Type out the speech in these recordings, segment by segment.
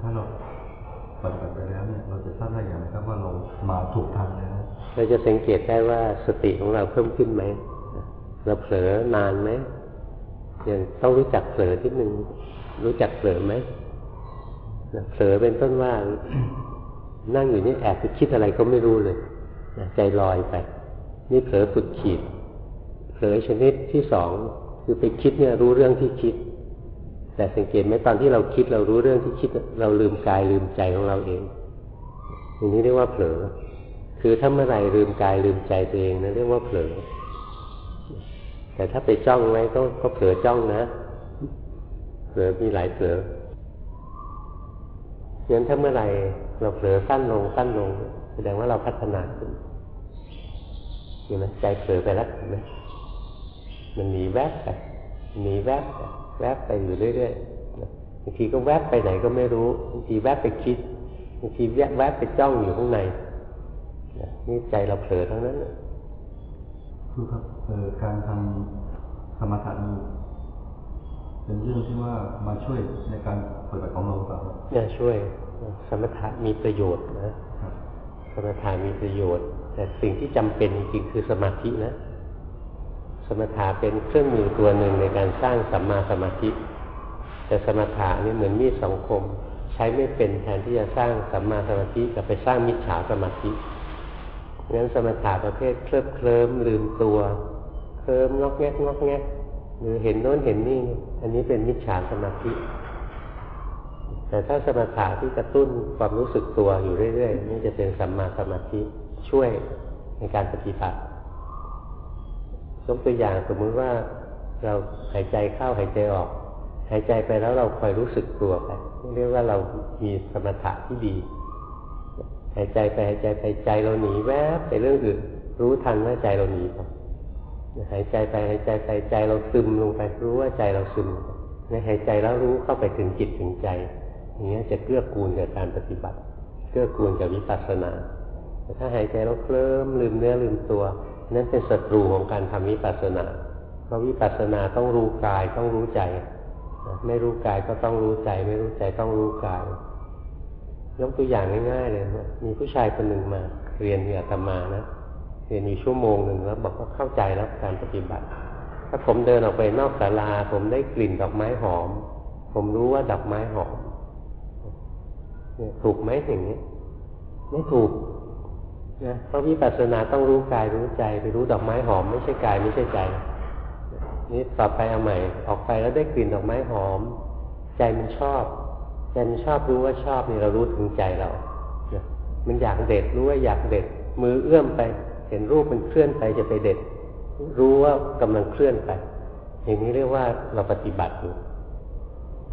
ถ้าเราปฏิบัติไปแล้วเนี่ยเราจะทราบได้อย่างไรครับว่าเรามาถูกทางแล้วเราจะสังเกตได้ว่าสติของเราเพิ่มขึ้นไหมเราเผลอนานไหมอยังต้องรู้จักเผลอที่หนึ่งรู้จักเผลอไหมเผลอเป็นต้นว่านั่งอยู่นี่แอบไปคิดอะไรก็ไม่รู้เลยใจลอยไป นี่เผลอฝึกขีดเผลอชนิดที่สองคือไปคิดเนี่ยรู้เรื่องที่คิด แต่สังเกตไหมตอนที่เราคิดเรารู้เรื่องที่คิดเราลืมกายลืมใจของเราเองอย่างนี้เรียกว่าเผลอ คือถ้าเมื่อไหร่ลืมกายลืมใจตัวเองนะเรียกว่าเผลอ แต่ถ้าไปจ้องไว้ก็ก็เผลอจ้องนะ เผลอมีหลายเผลองั้นถ้าเมื่อไหร่เราเผลอสั้นลงสั้นลง แสดงว่าเราพัฒนาขึ้นเห็นไหมใจเผลอไปแล้วเห็นไหมมันหนีแวบไปหนีแวบไป แวบไปอยู่เรื่อยๆบางทีก็แวบไปไหนก็ไม่รู้บางทีแวบไปคิดบางทีแวบแวบไปจ้องอยู่ข้างในนี่ใจเราเผลอทั้งนั้นคือครับการทำสมถะนี้เป็นเรื่องที่ว่ามาช่วยในการปฏิบัติของเราเปล่าเนี่ยช่วยสมถะมีประโยชน์นะสมถะมีประโยชน์ แต่สิ่งที่จำเป็นจริงคือสมาธินะ สมถะเป็นเครื่องมือตัวหนึ่งในการสร้างสัมมาสมาธิ แต่สมถะนี่เหมือนมีดสองคม ใช้ไม่เป็นแทนที่จะสร้างสัมมาสมาธิกับไปสร้างมิจฉาสมาธิงั้นสมถะประเภทเคลิบเคลิ้มลืมตัว เคลิ้มงอกแงกงอกแงกหรือเห็นโน้นเห็นนี่ อันนี้เป็นมิจฉาสมาธิ แต่ถ้าสมถะที่กระตุ้นความรู้สึกตัวอยู่เรื่อยๆนี่จะเป็นสัมมาสมาธิช่วยในการปฏิบัติ ยกตัวอย่างสมมุติว่าเราหายใจเข้าหายใจออก หายใจไปแล้วเราคอยรู้สึกตัวไปเรียกว่าเรามีสมถะที่ดี หายใจไปหายใจไปใจเราหนีแวบไปเรื่องอื่นรู้ทันว่าใจเราหนีไปหายใจไปหายใจไปใจเราซึมลงไปรู้ว่าใจเราซึมในหายใจแล้วรู้เข้าไปถึงจิตถึงใจ อย่างนี้จะเกื้อกูลกับการปฏิบัติ เกื้อกูลกับวิปัสสนาแต่ถ้าหายใจเราเคลิ้มลืมเนื้อลืมตัว นั่นเป็นศัตรูของการทำวิปัสสนา เพราะวิปัสสนาต้องรู้กายต้องรู้ใจ ไม่รู้กายก็ต้องรู้ใจ ไม่รู้ใจต้องรู้กาย ยกตัวอย่างง่ายๆเลยนะมีผู้ชายคนหนึ่งมา เรียนเรียธรรมานะเรียนอยู่ชั่วโมงหนึ่งแล้วบอกว่าเข้าใจแล้วการปฏิบัติ ถ้าผมเดินออกไปนอกศาลา ผมได้กลิ่นดอกไม้หอม ผมรู้ว่าดอกไม้หอมถูกไหมอย่างนี้ ไม่ถูก นะเพราะวิปัสสนาต้องรู้กายรู้ใจไปรู้ดอกไม้หอมไม่ใช่กายไม่ใช่ใจนี่ต่อไปเอาใหม่ ออกไปแล้วได้กลิ่นดอกไม้หอม ใจมันชอบใจมันชอบรู้ว่าชอบนี่เรารู้ถึงใจเรามันอยากเด็ดรู้ว่าอยากเด็ด มือเอื้อมไปเห็นรูปมันเคลื่อนไปจะไปเด็ด รู้ว่ากำลังเคลื่อนไปอย่างนี้เรียกว่าเราปฏิบัติอยู่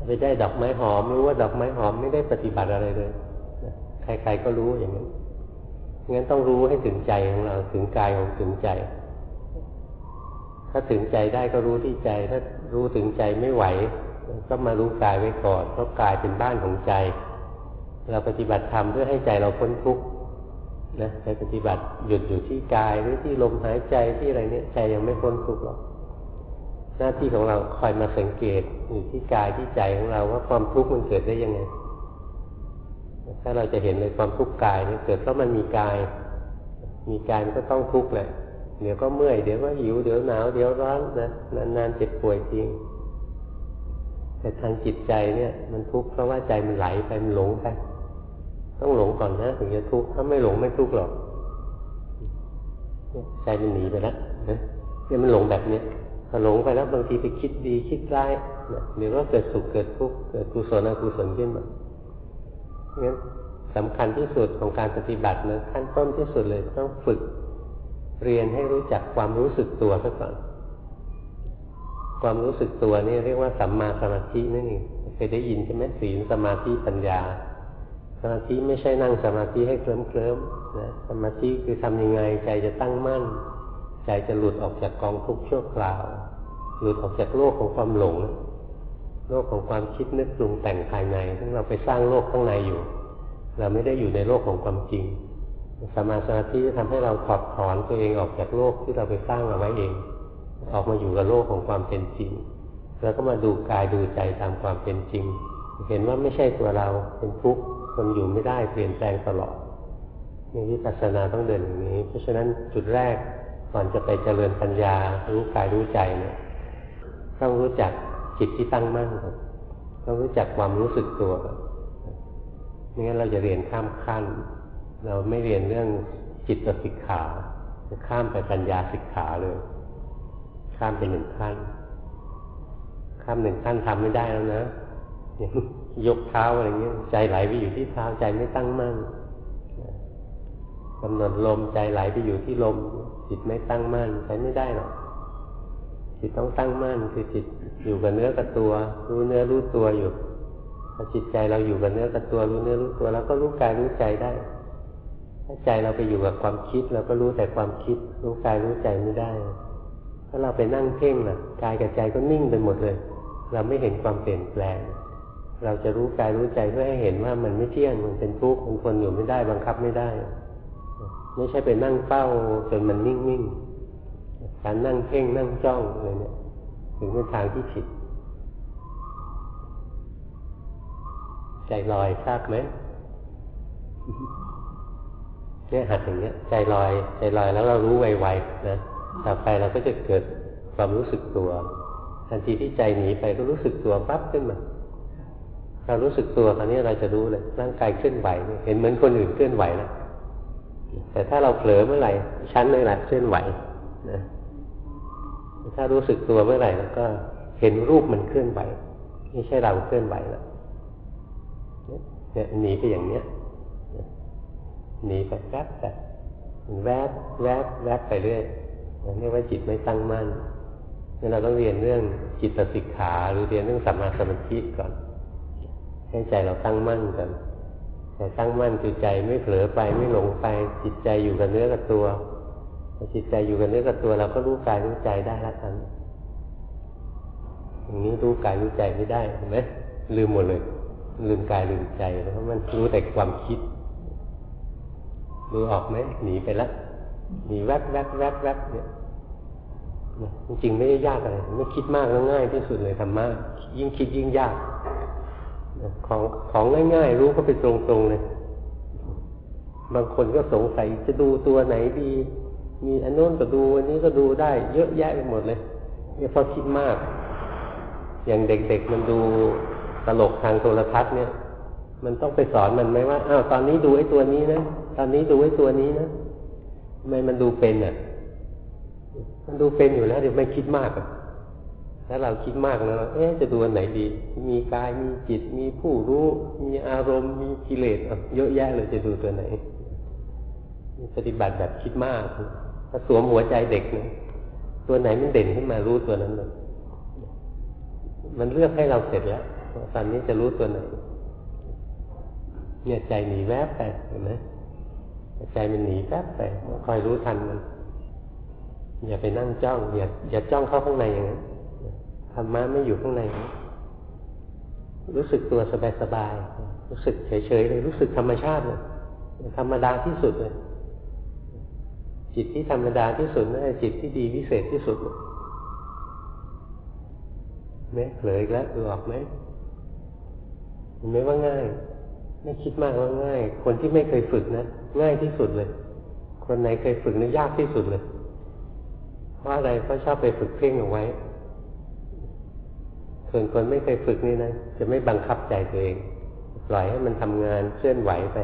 ไปได้ดอกไม้หอมรู้ว่าดอกไม้หอมไม่ได้ปฏิบัติอะไรเลย ใครๆก็รู้อย่างนี้ งั้นต้องรู้ให้ถึงใจของเราถึงกายของถึงใจ ถ้าถึงใจได้ก็รู้ที่ใจ ถ้ารู้ถึงใจไม่ไหว ก็มารู้กายไว้ก่อนเพราะกายเป็นบ้านของใจ เราปฏิบัติธรรมเพื่อให้ใจเราพ้นทุกข์นะไปปฏิบัติหยุดอยู่ที่กายหรือที่ลมหายใจที่อะไรเนี่ยใจยังไม่พ้นทุกข์หรอกหน้าที่ของเราคอยมาสังเกตอยู่ที่กายที่ใจของเราว่าความทุกข์มันเกิดได้ยังไง ถ้าเราจะเห็นเลยความทุกข์กายเนี่ยเกิดเพราะมันมีกาย มีกายมันก็ต้องทุกข์แหละเดี๋ยวก็เมื่อยเดี๋ยวก็หิวเดี๋ยวหนาวเดี๋ยวร้อนนะนานๆเจ็บป่วยจริง แต่ทางจิตใจเนี่ย มันทุกข์เพราะว่าใจมันไหลไปมันหลงไปต้องหลงก่อนนะถึงจะทุกข์ถ้าไม่หลงไม่ทุกข์หรอกใจมันหนีไปแล้วเนี่ยมันหลงแบบเนี้ยพอหลงไปแล้วบางทีไปคิดดีคิดร้ายหรือว่าเกิดสุขเกิดทุกข์เกิดกุศลอกุศลขึ้นมา งั้นสำคัญที่สุดของการปฏิบัตินะขั้นต้นที่สุดเลยต้องฝึกเรียนให้รู้จักความรู้สึกตัวซะก่อน ความรู้สึกตัวนี่เรียกว่าสัมมาสมาธินั่นเองเคยได้ยินใช่ไหมศีลสมาธิปัญญา สมาธิไม่ใช่นั่งสมาธิให้เคลิ้มเคลิ้มนะสมาธิคือทำยังไงใจจะตั้งมั่น ใจจะหลุดออกจากกองทุกข์ชั่วคราว หลุดออกจากโลกของความหลง โลกของความคิดนึกปรุงแต่งภายในซึ่งเราไปสร้างโลกข้างในอยู่ เราไม่ได้อยู่ในโลกของความจริงสมาสมาธิจะทำให้เราถอดถอนตัวเองออกจากโลกที่เราไปสร้างเอาไว้เอง ออกมาอยู่กับโลกของความเป็นจริง แล้วก็มาดูกายดูใจตามความเป็นจริง เห็นว่าไม่ใช่ตัวเราเป็นทุกข์คนอยู่ไม่ได้เปลี่ยนแปลงตลอดนี่วิปัสสนาต้องเดินอย่างนี้ เพราะฉะนั้นจุดแรกก่อนจะไปเจริญปัญญารู้กายรู้ใจเนี่ยต้องรู้จัก จิตที่ตั้งมั่นก่อนต้องรู้จักความรู้สึกตัวไม่งั้นเราจะเรียนข้ามขั้น เราไม่เรียนเรื่องจิตสิกขาจะข้ามไปปัญญาสิกขาเลย ข้ามไปหนึ่งขั้น ข้ามหนึ่งขั้นทำไม่ได้แล้วนะยกเท้าอะไรเงี้ยใจไหลไปอยู่ที่เท้าใจไม่ตั้งมั่นกำหนดลมใจไหลไปอยู่ที่ลมจิตไม่ตั้งมั่นใช้ไม่ได้หรอก จิตต้องตั้งมั่นคือจิตอยู่กับเนื้อกับตัว รู้เนื้อรู้ตัวอยู่พอจิตใจเราอยู่กับเนื้อกับตัว รู้เนื้อรู้ตัวแล้วก็รู้กายรู้ใจได้ ถ้าใจเราไปอยู่กับความคิดเราก็รู้แต่ความคิด รู้กายรู้ใจไม่ได้ ถ้าเราไปนั่งเพ่งล่ะกายกับใจก็นิ่งไปหมดเลย เราไม่เห็นความเปลี่ยนแปลง เราจะรู้กายรู้ใจเพื่อให้เห็นว่ามันไม่เที่ยงมันเป็นทุกข์มันทนอยู่ไม่ได้บังคับไม่ได้ ไม่ใช่ไปนั่งเฝ้าจนมันนิ่งๆ การนั่งเพ่งนั่งจ้องอะไรเนี่ยถึงเป็นทางที่ผิด ใจลอยทราบไหมเนี่ยหัดอย่างเงี้ย ใจลอย ใจลอยแล้วเรารู้ไวๆนะต่อไปเราก็จะเกิดความรู้สึกตัว ทันทีที่ใจหนีไปก็รู้สึกตัวปั๊บขึ้นมาเรารู้สึกตัวตอนนี้เราจะรู้เลยร่างกายเคลื่อนไหวเห็นเหมือนคนอื่นเคลื่อนไหวแล้วแต่ถ้าเราเผลอเมื่อไหร่ชั้นเลยแหละเคลื่อนไหวนะ ถ้ารู้สึกตัวเมื่อไหร่แล้วก็เห็นรูปมันเคลื่อนไหวไม่ใช่เราเคลื่อนไหวแล้วเนี่ยหนีไปอย่างเนี้ยหนีไปแวบแต่แวบแวบแวบไปเรื่อยเรียกว่าจิตไม่ตั้งมั่นนี่เราต้องเรียนเรื่องจิตสิกขาหรือเรียนเรื่องสัมมาสมาธิก่อนให้ใจเราตั้งมั่นกันแต่ตั้งมั่นคือใจไม่เผลอไปไม่หลงไปจิตใจอยู่กับเนื้อกับตัว พอจิตใจอยู่กับเนื้อกับตัวเราก็รู้กายรู้ใจได้แล้วกันอย่างนี้รู้กายรู้ใจไม่ได้เห็นไหมลืมหมดเลย ลืมกายลืมใจเพราะมันรู้แต่ความคิดรู้ออกไหมหนีไปแล้วหนีแวบแวบแวบแวบเนี่ยจริงๆไม่ได้ยากอะไรไม่คิดมากแล้วง่ายที่สุดเลยธรรมะยิ่งคิดยิ่งยากของของง่ายๆ รู้ก็ไปตรงๆเลย บางคนก็สงสัยจะดูตัวไหนดี มีอันโน้นก็ดูอันนี้ก็ดูได้ เยอะแยะไปหมดเลยเนี่ยพอคิดมาก อย่างเด็กๆมันดูตลกทางโทรทัศน์เนี่ย มันต้องไปสอนมันไหมว่าอ้าวตอนนี้ดูไอ้ตัวนี้นะตอนนี้ดูไอ้ตัวนี้นะทำไมมันดูเป็นอะ มันดูเป็นอยู่แล้วเดี๋ยวไม่คิดมากอะถ้าเราคิดมากแล้วเอ๊ะจะดูอันไหนดี มีกายมีจิต มีผู้รู้ มีอารมณ์ มีกิเลสเยอะแยะเลยจะดูตัวไหน ปฏิบัติแบบคิดมาก สวมหัวใจเด็กนะตัวไหนมันเด่นขึ้นมารู้ตัวนั้นเลยมันเลือกให้เราเสร็จแล้วตอนนี้จะรู้ตัวไหนเนี่ยใจหนีแวบไปเห็นไหมใจมันหนีแวบไปคอยรู้ทันมันอย่าไปนั่งจ้องอย่าอย่าจ้องเข้าข้างในอย่างนั้นธรรมะไม่อยู่ข้างใน รู้สึกตัวสบายๆรู้สึกเฉยๆเลยรู้สึกธรรมชาติเลยธรรมดาที่สุดเลย จิตที่ธรรมดาที่สุดนั่นจิตที่ดีวิเศษที่สุดไหมเผลออีกแล้วดูออกไหมเห็นไหมว่าง่าย ไม่คิดมากว่าง่าย คนที่ไม่เคยฝึกนะง่ายที่สุดเลย คนไหนเคยฝึกนี่ยากที่สุดเลย เพราะอะไรเพราะชอบไปฝึกเพ่งเอาไว้ ส่วนคนไม่เคยฝึกนี่นะจะไม่บังคับใจตัวเองปล่อยให้มันทำงานเคลื่อนไหวไป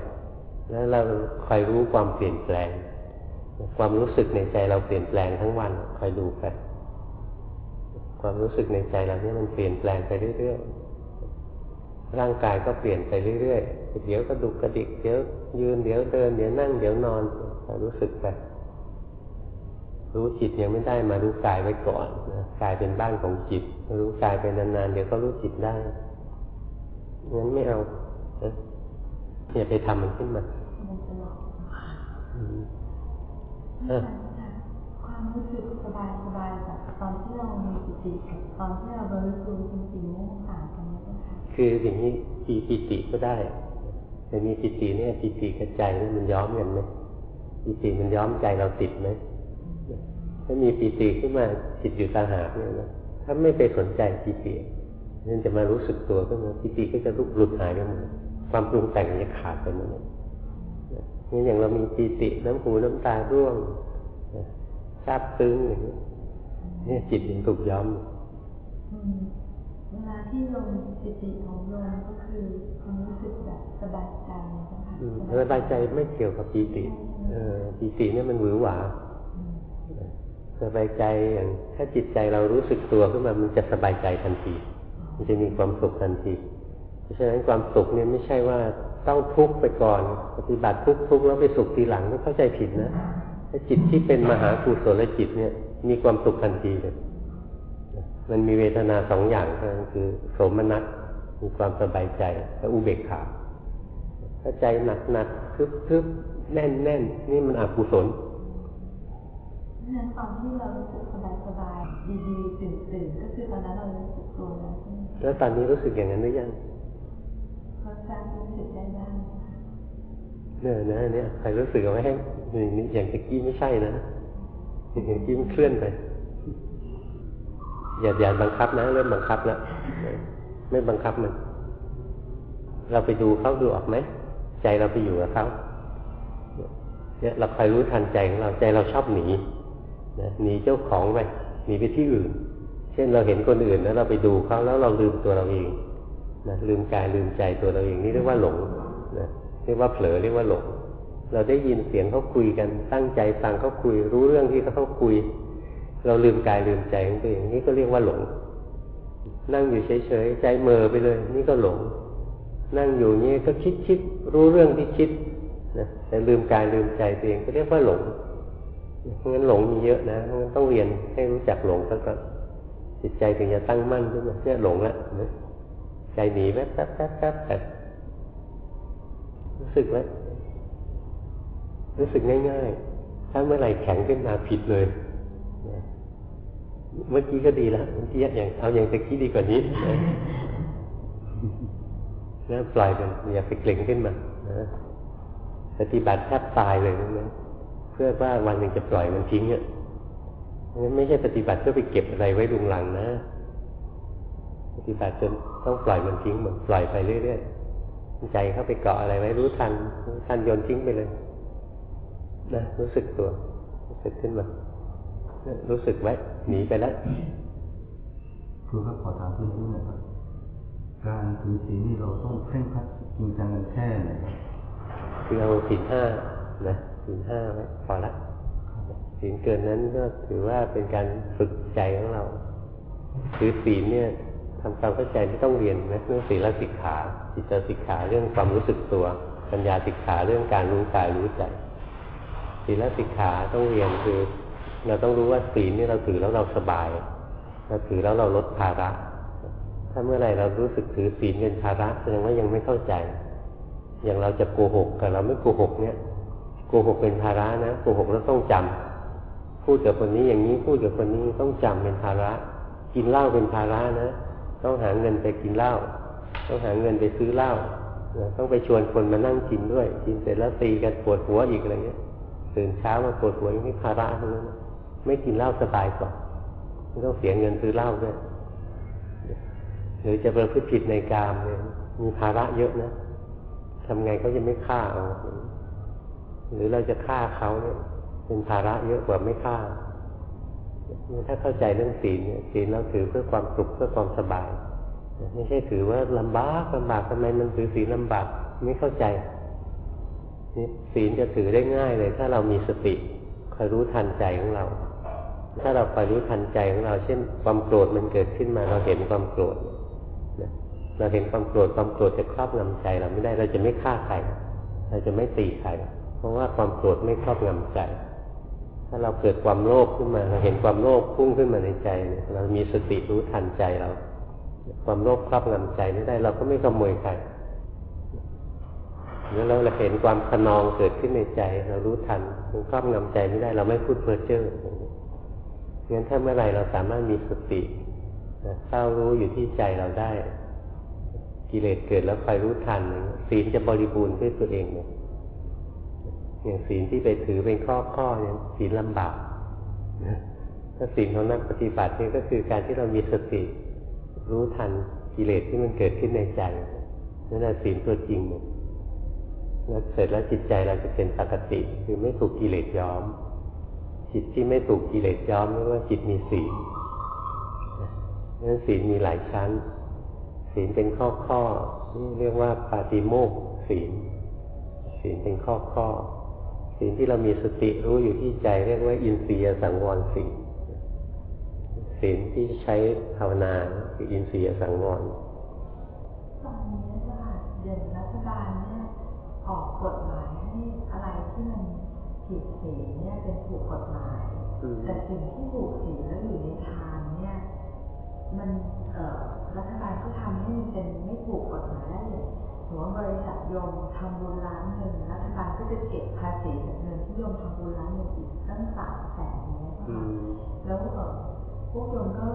แล้วเราคอยรู้ความเปลี่ยนแปลง ความรู้สึกในใจเราเปลี่ยนแปลงทั้งวันคอยดูไปความรู้สึกในใจเราเนี่ยมันเปลี่ยนแปลงไปเรื่อยๆ ร่างกายก็เปลี่ยนไปเรื่อยๆ เดี๋ยวก็ดุกกระดิก เดี๋ยวยืน เดี๋ยวเดิน เดี๋ยวนั่ง เดี๋ยวนอนรู้สึกไป รู้จิตยังไม่ได้มารู้กายไว้ก่อนนะกายเป็นบ้านของจิต รู้กายไปนานๆ เดี๋ยวก็รู้จิตได้ งั้นไม่เอาอย่าไปทำมันขึ้นมา ความรู้สึกสบายสบายแบบตอนที่เรามีปิติกับตอนที่เราบริสุทธิ์จริงๆนี่ต่างกันไหมคะคืออย่างนี้ปีปิติก็ได้ แต่มีปิติเนี่ยปิติกับใจนี่มันย้อมกันไหมปิติมันย้อมใจเราติดไหมถ้ามีปิติขึ้นมาจิตอยู่ตาหากเนี่ยนะถ้าไม่ไปสนใจปิตินั่นจะมารู้สึกตัวขึ้นมาปิติก็จะลุกหลุดหายไปหมดความปรุงแต่งจะขาดไปหมดเลย นี่อย่างเรามีปิติน้ำหูน้ำตาร่วงซาบซึ้งอย่างนี้นี่จิตยังถูกย้อมเวลาที่ลงปิติของลงก็คือความรู้สึกแบบสบายใจนะคะสบายใจไม่เกี่ยวกับปีติ เออปีติเนี่ยมันหวือหวาสบายใจอย่างถ้าจิตใจเรารู้สึกตัวขึ้นมามันจะสบายใจทันที มันจะมีความสุขทันที เพราะฉะนั้นความสุขเนี่ยไม่ใช่ว่าต้องทุกข์ไปก่อน ปฏิบัติทุกข์ทุกข์แล้วไปสุขทีหลังไม่เข้าใจผิดนะถ้าจิตที่เป็นมหากุศลจิตเนี่ย มีความสุขทันทีเลยมันมีเวทนาสองอย่างก็คือโสมนัสมีความสบายใจและอุเบกขาถ้าใจหนักหนักทึบทึบแน่นแน่นนี่มันอกุศลนั้นตอนที่เรารู้สึกสบายสบายดีๆตื่นตื่นก็คือตอนนั้นเรารู้สึกตัวแล้วใช่ไหมแล้วตอนนี้รู้สึกอย่างนั้นหรือยัง การรู้สึกได้บ้างเนี่ยนะเนี่ยใครรู้สึกเอาไว้ให้อย่างตะกี้ไม่ใช่นะอย่างตะกี้มันเคลื่อนไปอย่าอย่าบังคับนะ เริ่มบังคับแล้วไม่บังคับมัน เราไปดูเขาดูออกไหมใจเราไปอยู่กับเขาเนี่ยเราคอยรู้ทันใจของเราใจเราชอบหนีนะหนีเจ้าของไปหนีไปที่อื่น เช่นเราเห็นคนอื่นแล้วเราไปดูเขาแล้วเราลืมตัวเราเอง นะลืมกายลืมใจตัวเราเองนี่เรียกว่าหลงนะเรียกว่าเผลอเรียกว่าหลง เราได้ยินเสียงเขาคุยกันตั้งใจฟังเขาคุย รู้เรื่องที่เขาคุย เราลืมกายลืมใจของตัวเองนี่ก็เรียกว่าหลง นั่งอยู่เฉยๆใจเมอไปเลย นี่ก็หลง นั่งอยู่นี่ก็คิดคิดรู้เรื่องที่คิดนะแต่ลืมกายลืมใจตัวเองก็เรียกว่าหลงเพราะงั้นหลงมีเยอะนะเพราะงั้นต้องเรียนให้รู้จักหลงซะก่อนจิตใจถึงจะตั้งมั่นขึ้นมาเนี่ยหลงละนะ ใจหนีแป๊บแป๊บแป๊บแป๊บแป๊บรู้สึกไหมรู้สึกง่ายๆ ถ้าเมื่อไหร่แข็งขึ้นมาผิดเลย เมื่อกี้ก็ดีแล้วเมื่อกี้อย่างเอาอย่างตะกี้ดีกว่านี้นะปล่อยกันอย่าไปเกร็งขึ้นมานะปฏิบัติแทบตายเลยนะเพื่อว่าวันหนึ่งจะปล่อยมันทิ้งอะงั้นไม่ใช่ปฏิบัติเพื่อไปเก็บอะไรไว้ดุงหลังนะ ปฏิบัติจนต้องปล่อยมันทิ้งเหมือนปล่อยไปเรื่อยๆใจเข้าไปเกาะอะไรไว้รู้ทันรู้ทันโยนทิ้งไปเลยนะรู้สึกตัว รู้สึกขึ้นมารู้สึกไว้หนีไปแล้วครูครับขอถามเพื่อนๆหน่อยครับการถือศีลนี่เราต้องเคร่งครัดจริงจังกันแค่ไหนคือเอาศีลห้านะศีลห้าไว้พอละศีลเกินนั้นก็ถือว่าเป็นการฝึกใจของเราถือศีลเนี่ย ทำความเข้าใจที่ต้องเรียนนะเรื่องศีลสิกขาจิตสิกขาเรื่องความรู้สึกตัว ปัญญาสิกขาเรื่องการรู้กายรู้ใจศีลสิกขาต้องเรียนคือ เราต้องรู้ว่าศีลนี่เราถือแล้วเราสบาย เราถือแล้วเราลดภาระ ถ้าเมื่อไหร่เรารู้สึกถือศีลเป็นภาระแสดงว่ายังไม่เข้าใจ อย่างเราจะโกหกกับเราไม่โกหกเนี่ยโกหกเป็นภาระนะโกหกแล้วต้องจำพูดกับคนนี้อย่างนี้พูดกับคนนี้ต้องจำเป็นภาระ กินเหล้าเป็นภาระนะ ต้องหาเงินไปกินเหล้าต้องหาเงินไปซื้อเหล้าต้องไปชวนคนมานั่งกินด้วย กินเสร็จแล้วตีกันปวดหัวอีกอะไรเงี้ยตื่นเช้ามาปวดหัวยังไม่ภาระทั้งนั้นไม่กินเหล้าสบายกว่าไม่ต้องเสียเงินซื้อเหล้าด้วยหรือจะประพฤติผิดในกามเนี่ยมีภาระเยอะนะทำไงเขาจะไม่ฆ่าเอาหรือเราจะฆ่าเขาเนี่ยเป็นภาระเยอะกว่าไม่ฆ่า ถ้าเข้าใจเรื่องศีลเนี่ยศีลเราถือเพื่อความสุขเพื่อความสบาย ไม่ใช่ถือว่าลำบากลำบากทำไมมันถือศีลลำบากไม่เข้าใจนี่ศีลจะถือได้ง่ายเลย ถ้าเรามีสติคอยรู้ทันใจของเรา ถ้าเราไปรู้ทันใจของเรา เช่น ความโกรธมันเกิดขึ้นมาเราเห็นความโกรธเราเห็นความโกรธความโกรธจะครอบงำใจเราไม่ได้เราจะไม่ฆ่าใครเราจะไม่ตีใครเพราะว่าความโกรธไม่ครอบงำใจ ถ้าเราเกิดความโลภขึ้นมา เราเห็นความโลภพุ่งขึ้นมาในใจเรามีสติรู้ทันใจเรา ความโลภครอบงำใจไม่ได้ เราก็ไม่ขโมยใครแล้วเราเห็นความขนองเกิดขึ้นในใจ เรารู้ทันมันครอบงำใจไม่ได้ เราไม่พูดเพ้อเจ้องั้นถ้าเมื่อไรเราสามารถมีสติเฝ้ารู้อยู่ที่ใจเราได้ กิเลสเกิดแล้วคอยรู้ทันศีลจะบริบูรณ์ด้วยตัวเองเนี่ย อย่างศีลที่ไปถือเป็นข้อข้อเนี่ยศีลลำบากถ้าศีลของนักปฏิบัตินี่ก็คือการที่เรามีสติ รู้ทันกิเลสที่มันเกิดขึ้นในใจนั่นแหละศีลตัวจริงเลยแล้วเสร็จแล้วจิตใจเราจะเป็นปกติ คือไม่ถูกกิเลสย้อม จิตที่ไม่ถูกกิเลสย้อมเรียกว่าจิตมีศีลนั้นศีลมีหลายชั้น ศีลเป็นข้อข้อนี่เรียกว่าปาติโมกศีลศีลเป็นข้อข้อ ศีลที่เรามีสติรู้อยู่ที่ใจเรียกว่าอินทรียสังวรศีลศีลที่ใช้ภาวนาคืออินทรียสังวรตอนนี้ว่าเดือนรัฐบาลเนี่ยออกกฎหมายให้อะไรที่มันผิดศีลเนี่ยเป็นถูกกฎหมาย แต่สิ่งที่ถูกศีลแล้วอยู่ในทางเนี่ย มันเอ่อรัฐบาลก็ทำให้มันเป็น ว่าบริษัทโยมทำบุญล้านหนึ่งรัฐบาลก็จะเก็บภาษีจากเงินที่โยมทำบุญล้านหนึ่งอีกตั้งสามแสนเนี้ยค่ะแล้วเออพวกโยมก็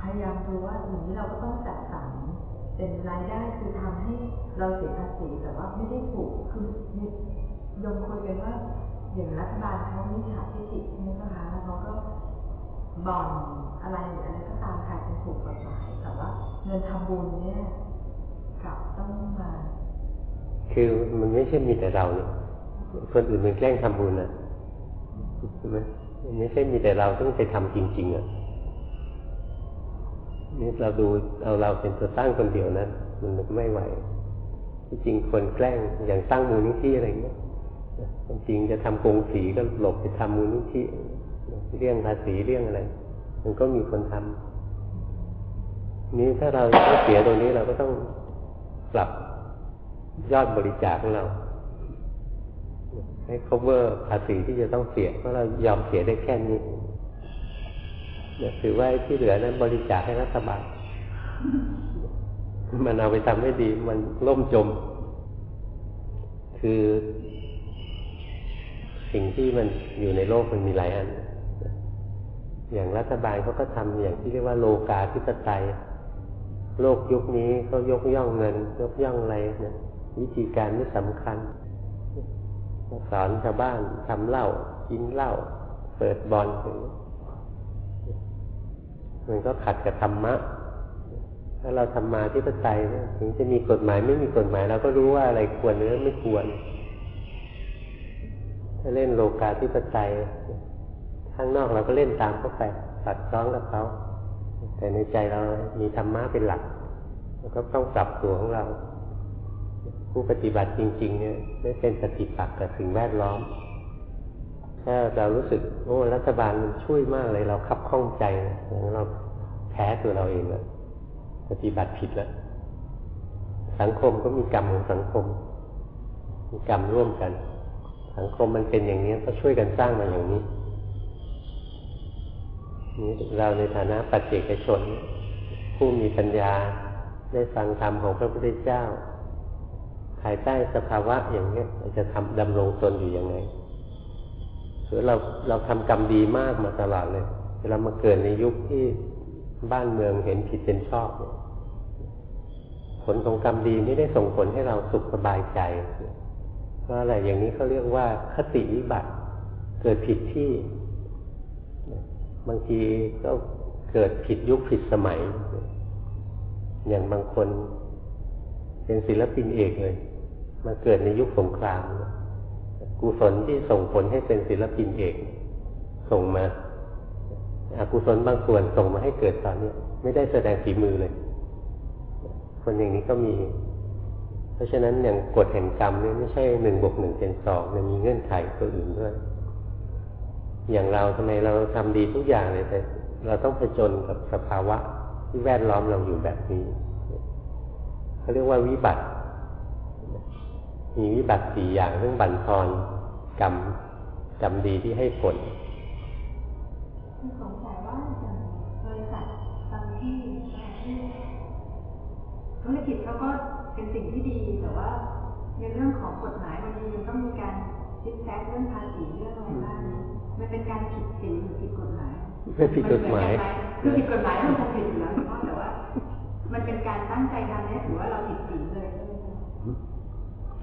พยายามดูว่าอย่างนี้เราก็ต้องจัดสรรเป็นรายได้คือทำให้เราเสียภาษีแต่ว่าไม่ได้ถูกคือโยมคุยกันว่าอย่างรัฐบาลเขามีฉาทิฏฐิใช่ไหมคะแล้วเขาก็บอนอะไรหรืออะไรก็ตามค่ะเป็นถูกกฎหมายแต่ว่าเงินทำบุญเนี่ย กลับต้องมาคือมันไม่ใช่มีแต่เราเนี่ยคนอื่นมันแกล้งทำบุญนะใช่ไหมไม่ใช่มีแต่เราต้องไปทำจริง ๆอะนี่เราดูเอาเราเป็นตัวตั้งคนเดียวนะมันไม่ไหวที่จริงคนแกล้งอย่างตั้งมูลนิธิอะไรเงี้ยจริงจะทำกงสีก็หลบไปทำมูลนิธิเรื่องภาษีเรื่องอะไร มันก็มีคนทำนี้ถ้าเราต้องเสียตรงนี้เราก็ต้อง ปรับยอดบริจาคของเรา ให้ cover ภาษีที่จะต้องเสียเพราะเรายอมเสียได้แค่นี้เนี่ยถือว่าที่เหลือนั้นบริจาคให้รัฐบาลมันเอาไปทำให้ดี มันล่มจม คือ สิ่งที่มันอยู่ในโลกมันมีหลายอัน อย่างรัฐบาลเขาก็ทำอย่างที่เรียกว่าโลกาธิปไตย โลกยุคนี้เขายกย่องเงิน ยกย่องอะไรนะวิธีการไม่สำคัญสอนชาวบ้านทำเหล้ากินเหล้าเปิดบอลมันก็ขัดกับธรรมะ ถ้าเราทำมาที่ปไตยถึงจะมีกฎหมายไม่มีกฎหมายเราก็รู้ว่าอะไรควรหรือไม่ควร ถ้าเล่นโลกาธิปไตยข้างนอกเราก็เล่นตามเข้าไปตัดซ้องกับเขา แต่ในใจเรามีธรรมะเป็นหลักเราก็ต้องปรับตัวของเรา ผู้ปฏิบัติจริง ๆ เนี่ยไม่เป็นปฏิปักษ์กับสิ่งแวดล้อม ถ้าเรารู้สึกโอ้รัฐบาลมันช่วยมากเลยเราคับข้องใจเราแพ้ตัวเราเองแล้วปฏิบัติผิดแล้วสังคมก็มีกรรมของสังคม มีกรรมร่วมกัน สังคมมันเป็นอย่างนี้ก็ช่วยกันสร้างมาอย่างนี้ เราในฐานะปัจเจกชน ผู้มีปัญญาได้ฟังธรรมของพระพุทธเจ้า ภายใต้สภาวะอย่างนี้จะทำดำรงตนอยู่ยังไงหรือเราเราทำกรรมดีมากมาตลอดเลยเวลามาเกิดในยุคที่บ้านเมืองเห็นผิดเป็นชอบผลของกรรมดีไม่ได้ส่งผลให้เราสุขสบายใจ เพราะอะไรอย่างนี้เขาเรียกว่าคติวิบัติ เกิดผิดที่ บางทีก็เกิดผิดยุคผิดสมัย อย่างบางคนเป็นศิลปินเอกเลย มาเกิดในยุคสงครามกุศลที่ส่งผลให้เป็นศิลปินเอก ส่งมาอากุศลบางส่วนส่งมาให้เกิดตอนนี้ไม่ได้แสดงฝีมือเลย คนอย่างนี้ก็มี เพราะฉะนั้นอย่างกฎแห่งกรรมนี่ไม่ใช่หนึ่งบวกหนึ่งเป็นสองมันมีเงื่อนไขตัวอื่นด้วย อย่างเราทำไมเราทำดีทุกอย่างเลยแต่เราต้องผจญกับสภาวะที่แวดล้อมเราอยู่แบบนี้เขาเรียกว่าวิบัติ มีวิบัติสี่อย่างเรื่องบั่นทอนกรรมกรรมดีที่ให้ผลสงสัยว่าบริษัทบางที่ที่ธุรกิจเขาก็เป็นสิ่งที่ดีแต่ว่าในเรื่องของกฎหมายบางทียังต้องมีการคิดแท็กเรื่องภาษีเรื่องอะไรบ้าง มันเป็นการผิดศีลหรือผิดกฎหมายไม่ผิดกฎหมายคือผิดกฎหมายเราคงผิดอยู่แล้วแต่ว่า มันเป็นการตั้งใจทำเนี่ยถือว่าเราผิดศีลเลย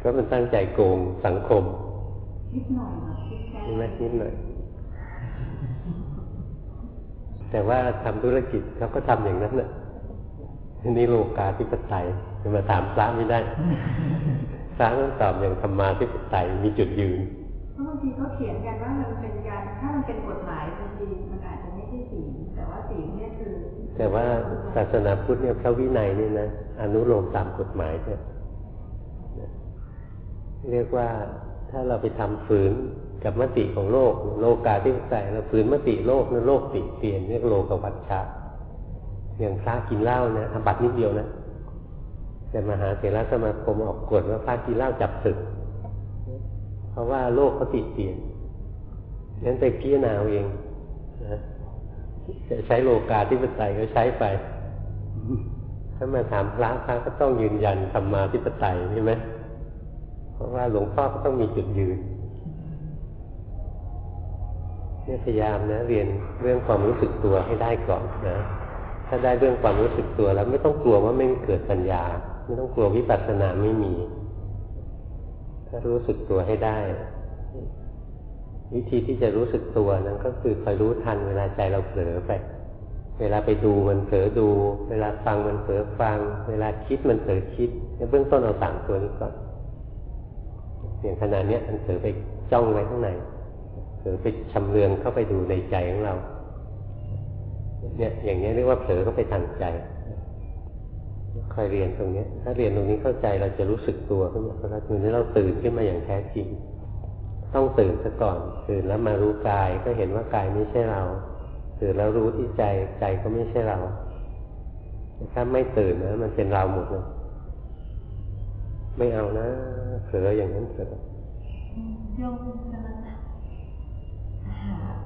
ก็มันตั้งใจโกงสังคมนิดหน่อยใช่ไหมนิดหน่อยแต่ว่าทำธุรกิจเขาก็ทำอย่างนั้นแหละนี่โลกาธิปไตยจะมาถามพระไม่ได้พระต้องตอบอย่างธรรมาธิปไตยมีจุดยืนเพราะบางทีเขาเขียนกันว่ามันเป็นการถ้ามัน แต่ว่าศาสนาพุทธเนี่ยพระวินัยนี่นะอนุโลมตามกฎหมายเนี่ยเรียกว่าถ้าเราไปทำฝืนกับมติของโลก โลกาที่ใส่เราฝืนมติโลกนั่นโลกติเตียนเรียกโลกวัชชะอย่างพระกินเหล้านะทำบัตรนิดเดียวนะแต่มหาเถรสมาคมออกกฎว่าพระกินเหล้าจับศึก เพราะว่าโลกเขาติเตียนนั้นไปพิจารณาเองนะ จะใช้โลกาที่ปไตยก็ใช้ไป ถ้ามาถามพระพระก็ต้องยืนยันธรรมาธิปไตยใช่ไหมเพราะว่าหลวงพ่อก็ต้องมีจุดยืนเนี่ยพยายามนะเรียนเรื่องความรู้สึกตัวให้ได้ก่อนนะ ถ้าได้เรื่องความรู้สึกตัวแล้วไม่ต้องกลัวว่าไม่เกิดปัญญา ไม่ต้องกลัววิปัสสนาไม่มี ถ้ารู้สึกตัวให้ได้ วิธีที่จะรู้สึกตัวนั้นก็คือคอยรู้ทันเวลาใจเราเผลอไป เวลาไปดูมันเผลอดู เวลาฟังมันเผลอฟัง เวลาคิดมันเผลอคิดเบื้องต้นเอาสามตัวนี้ก่อนอย่างขนาดนี้มันเผลอไปจ้องไว้ข้างในหรือไปชำเลืองเข้าไปดูในใจของเราเนี่ยอย่างนี้เรียกว่าเผลอเข้าไปทางใจคอยเรียนตรงนี้ถ้าเรียนตรงนี้เข้าใจเราจะรู้สึกตัวขึ้นมาแล้วทีนี้เราตื่นขึ้นมาอย่างแท้จริง ต้องตื่นซะก่อนตื่นแล้วมารู้กายก็เห็นว่ากายไม่ใช่เรา ตื่นแล้วรู้ที่ใจใจก็ไม่ใช่เรา ถ้าไม่ตื่นนะมันเป็นเราหมดเลยไม่เอานะเผลออย่างนั้นเถอะโยม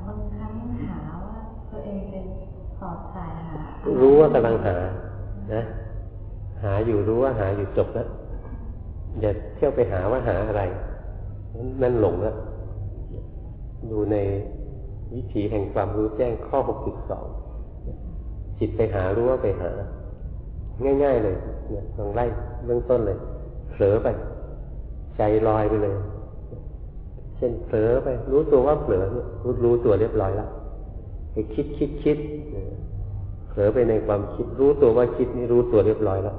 บางครั้งหาว่าตัวเองเป็นสอดสายหา รู้ว่ากำลังหา นะ หาอยู่รู้ว่าหาอยู่จบแล้วอย่าเที่ยวไปหาว่าหาอะไร นั่นหลงแล้วดูในวิถีแห่งความรู้แจ้งข้อหกสิบสองจิตไปหารู้ว่าไปหา ง่าย ๆ เลยเนี่ยลองไล่เบื้องต้นเลยเผลอไป ใจลอยไปเลย เช่นเผลอไป รู้ตัวว่าเผลอรู้รู้ตัวเรียบร้อยแล้วไปคิดคิดคิดเผลอไปในความคิด รู้ตัวว่าคิดนี่รู้ตัวเรียบร้อยแล้ว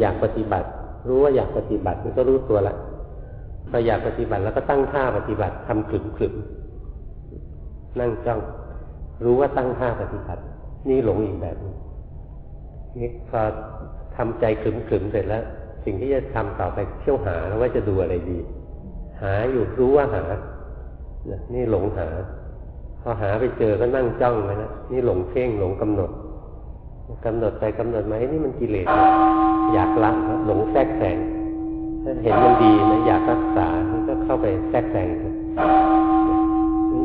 อยากปฏิบัติ รู้ว่าอยากปฏิบัติมันก็รู้ตัวละ พออยากปฏิบัติแล้วก็ตั้งท่าปฏิบัติทำขึมขึมนั่งจ้องรู้ว่าตั้งท่าปฏิบัติ นี่หลงอีกแบบนี่พอทำใจขึมขึมเสร็จแล้ว สิ่งที่จะทำต่อไปเที่ยวหาแล้วว่าจะดูอะไรดี หาอยู่รู้ว่าหา นี่หลงหา พอหาไปเจอก็นั่งจ้องไว้นะนี่หลงเพ่งหลงกำหนดกำหนดไปกำหนดมานี่มันกิเลสอยากละหลงแทรกแซง ถ้าเห็นมันดีนะอยากรักษาก็เข้าไปแทรกแซง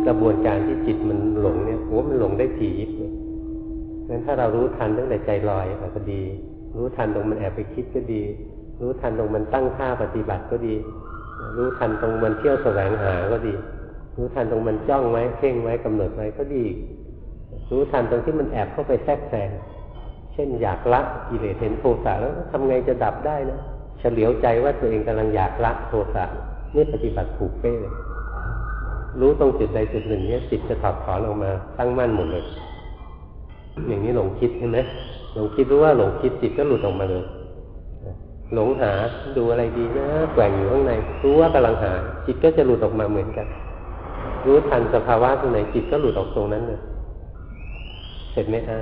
กระบวนการที่จิตมันหลงเนี่ยโอ้มันหลงได้ถี่ยิบเลยงั้นถ้าเรารู้ทันตั้งแต่ใจลอยก็ดี รู้ทันตรงมันแอบไปคิดก็ดี รู้ทันตรงมันตั้งท่าปฏิบัติก็ดี รู้ทันตรงมันเที่ยวแสวงหาก็ดี รู้ทันตรงมันจ้องไว้เพ่งไว้กำหนดไว้ก็ดี รู้ทันตรงที่มันแอบเข้าไปแทรกแซง เช่นอยากละกิเลสเห็นโทสะแล้วทำไงจะดับได้นะ เฉลียวใจว่าตัวเองกำลังอยากละโทสะนี่ปฏิบัติถูกเป้เลยรู้ตรงจุดใดจุดหนึ่งเนี่ยจิตจะถอดถอนออกมาตั้งมั่นหมดเลย อย่างนี้หลงคิดใช่ไหมหลงคิดรู้ว่าหลงคิดจิตก็หลุดออกมาเลย หลงหาดูอะไรดีนะแกว่งอยู่ข้างในรู้ว่ากำลังหา จิตก็จะหลุดออกมาเหมือนกัน รู้ทันสภาวะตรงไหนจิตก็หลุดออกตรงนั้นเลยเสร็จไหมฮะ